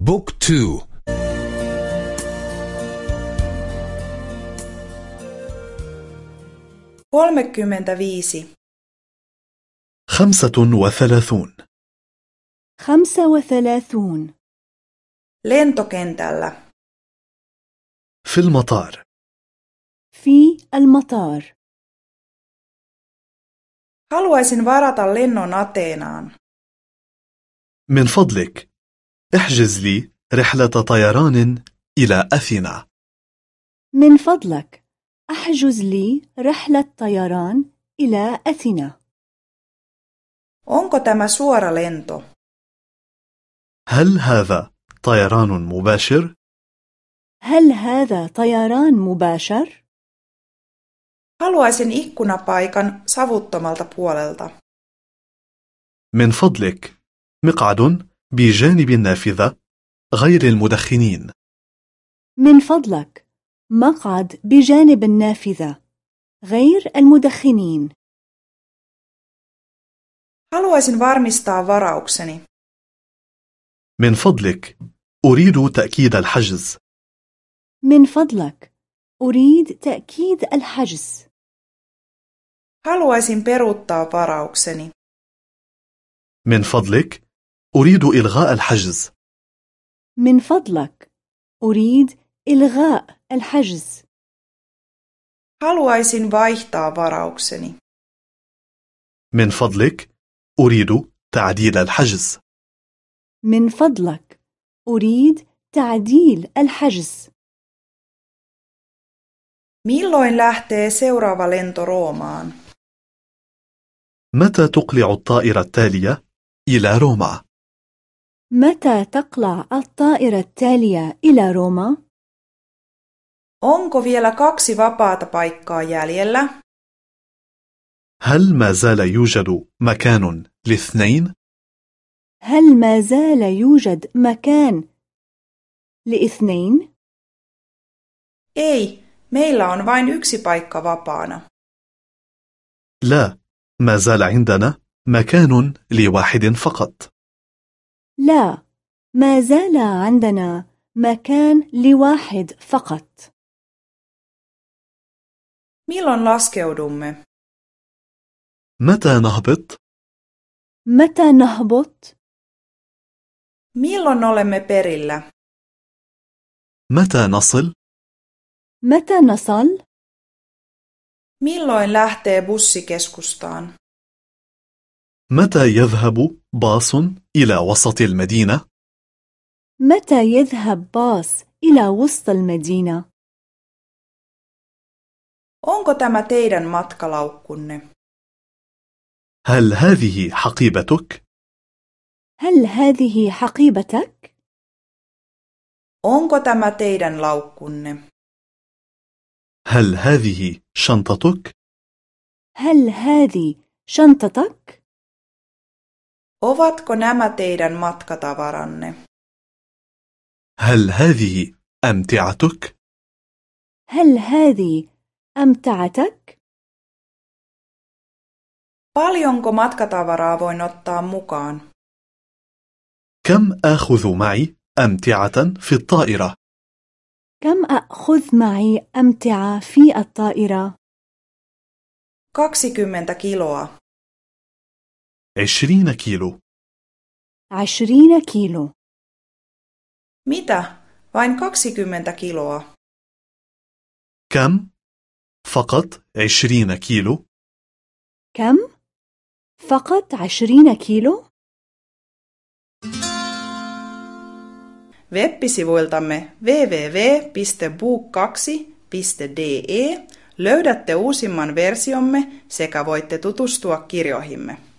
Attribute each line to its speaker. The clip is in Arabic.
Speaker 1: book two.
Speaker 2: kolmekymmentäviisi
Speaker 3: خمسة وثلاثون.
Speaker 4: خمسة وثلاثون.
Speaker 2: lentokentällä
Speaker 3: في المطار.
Speaker 4: في المطار.
Speaker 2: haluaisin varata lennon Ateenaan
Speaker 3: من فضلك. احجز لي رحلة طيران إلى أثينا
Speaker 4: من فضلك أحجز لي رحلة طيران إلى أثينا
Speaker 2: Onko tämä suora lento?
Speaker 3: هل هذا طيران مباشر؟
Speaker 4: هل هذا طيران مباشر؟
Speaker 2: Haluaisin ikkunapaikan savuttomalta puolelta.
Speaker 3: من فضلك مقعد بجانب النافذة غير المدخنين
Speaker 4: من فضلك مقعد بجانب النافذة غير المدخنين
Speaker 2: Haluaisin varmistaa varaukseni.
Speaker 3: من فضلك أريد تأكيد الحجز
Speaker 4: من فضلك أريد تأكيد الحجز
Speaker 2: Haluaisin peruuttaa varaukseni.
Speaker 3: من فضلك أريد إلغاء الحجز
Speaker 4: من فضلك أريد إلغاء الحجز
Speaker 2: Haluaisin vaihtaa varaukseni.
Speaker 3: من فضلك أريد تعديل الحجز
Speaker 4: من فضلك أريد تعديل الحجز
Speaker 2: Milloin lähtee seuraava lento Roomaan?
Speaker 3: متى تقلع الطائرة التالية إلى روما؟
Speaker 4: متى تقلع الطائرة التالية إلى روما؟
Speaker 2: Onko vielä kaksi vapaata paikkaa jäljellä?
Speaker 3: هل ما زال يوجد مكان لاثنين؟
Speaker 4: هل ما زال يوجد مكان لاثنين؟
Speaker 2: Ei, meillä on vain yksi paikka vapaana.
Speaker 3: لا ما زال عندنا مكان لواحد فقط
Speaker 4: لا ما زال عندنا مكان لواحد فقط
Speaker 2: ميلون لاسكيودومي
Speaker 3: متى نهبط؟
Speaker 4: متى نهبط؟
Speaker 2: ميلون أولمي بيريلا
Speaker 3: متى نصل؟
Speaker 4: متى نصل؟
Speaker 2: ميلون لاحتي بوسي كسكستان؟
Speaker 3: متى يذهب باص إلى وسط المدينة؟
Speaker 4: متى يذهب باص إلى وسط المدينة؟
Speaker 2: Onko tämä teidän matkalaukkunne?
Speaker 3: هل هذه حقيبتك؟
Speaker 4: هل هذه حقيبتك؟
Speaker 2: Onko tämä teidän laukkunne?
Speaker 3: هل هذه شنطتك؟
Speaker 4: هل هذه شنطتك؟
Speaker 2: Ovatko nämä teidän matkatavaranne?
Speaker 3: هل هذه أمتعتك؟
Speaker 4: هل هذه أمتعتك؟
Speaker 2: Paljonko matkatavaraa voin ottaa mukaan?
Speaker 3: كم آخذ معي أمتعة في الطائرة؟
Speaker 4: كم آخذ معي أمتعة في الطائرة؟
Speaker 2: 20 كيلو
Speaker 3: عشرين كيلو
Speaker 4: عشرين كيلو
Speaker 2: Mitä? Vain 20 kiloa.
Speaker 3: كم؟ فقط عشرين كيلو
Speaker 4: كم؟ فقط عشرين كيلو؟
Speaker 2: Web-sivuiltamme www.book2.de löydätte uusimman versiomme sekä voitte tutustua kirjoihimme.